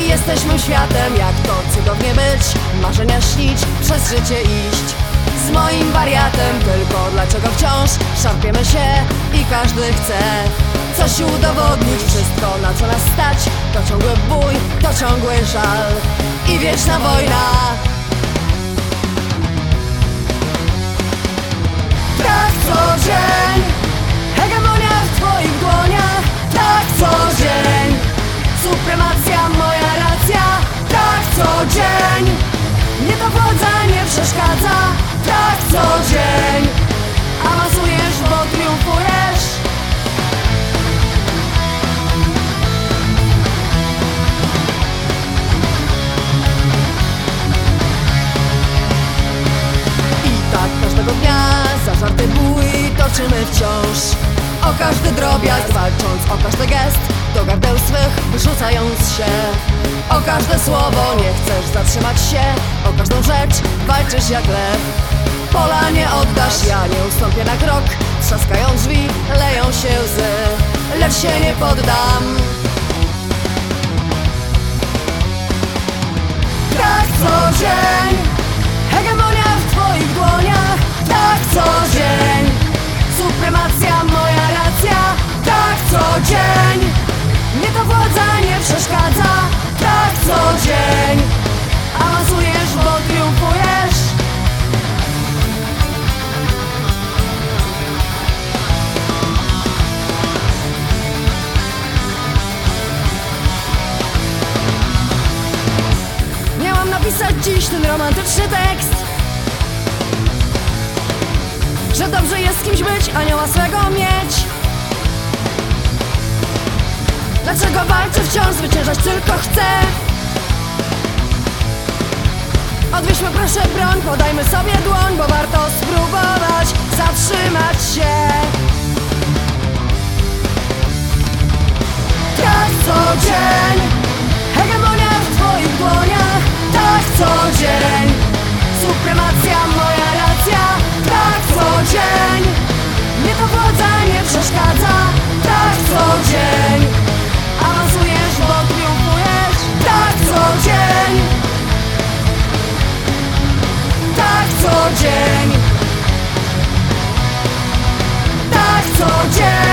Jesteśmy światem, jak to cudownie być. Marzenia śnić, przez życie iść. Z moim wariatem, tylko dlaczego wciąż Szarpiemy się i każdy chce Coś udowodnić, wszystko na co nas stać To ciągły bój, to ciągły żal. I wieczna wojna przeszkadza Tak co dzień. Awansujesz, bo triumfujesz. I tak każdego dnia zażarty bój toczymy wciąż. O każdy drobiazg walcząc, o każdy gest Do gardeł swych wyrzucając się O każde słowo. Nie chcesz zatrzymać się O każdą rzecz walczysz jak lew. Pola nie oddasz, ja nie ustąpię na krok. Trzaskają drzwi, leją się łzy Lecz się nie poddam napisać dziś ten romantyczny tekst. Że dobrze jest kimś być, anioła swego mieć. Dlaczego walczę wciąż, zwyciężać tylko chcę Odwieźmy proszę broń, podajmy sobie dłoń Bo warto spróbować zatrzymać się Supremacja, moja racja. Tak co dzień. Nie nie przeszkadza. Tak co dzień. Awansujesz, bo triumfujesz. Tak co dzień. Tak co dzień. Tak co dzień.